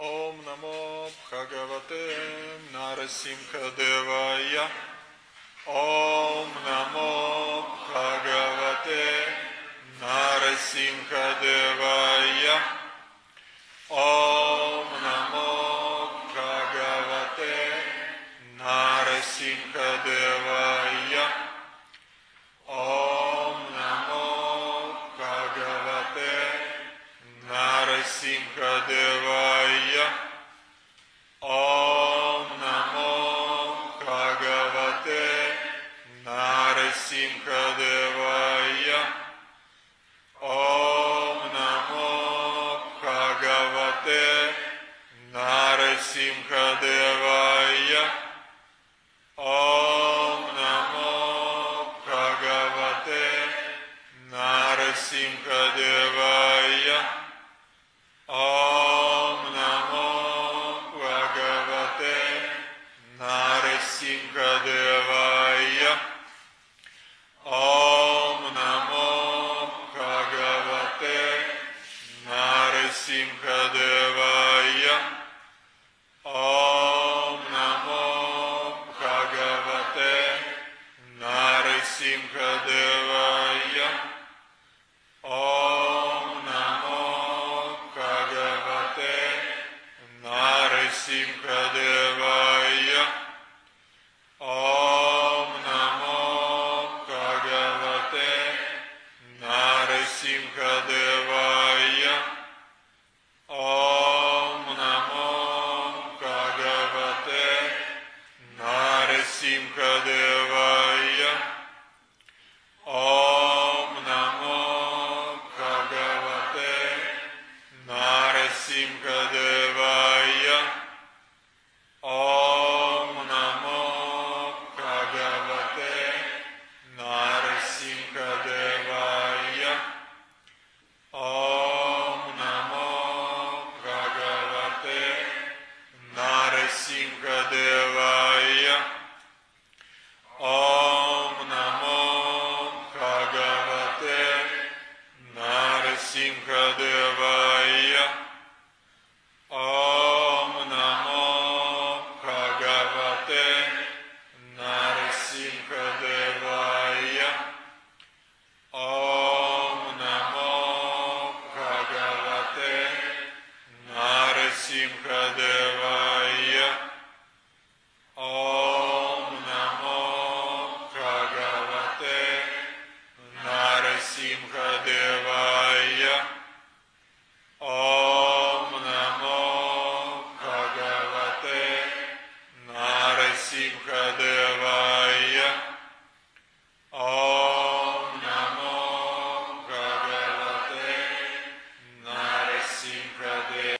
Om Namo Bhagavate Narasimhadevaya. Om Namo Bhagavate Narasimhadevaya. Om Namo Bhagavate Narasimhadevaya. Narasimhadevaya. Om Namo Bhagavate Narasimhadevaya. Om Namo Bhagavate Narasimhadevaya. Om Namo Bhagavate Narasimhadevaya. Om Namo Bhagavate Narasimhadevaya. Om Namo Bhagavate Narasimhadevaya. Simcha Deva. Simhadevaya. Simcha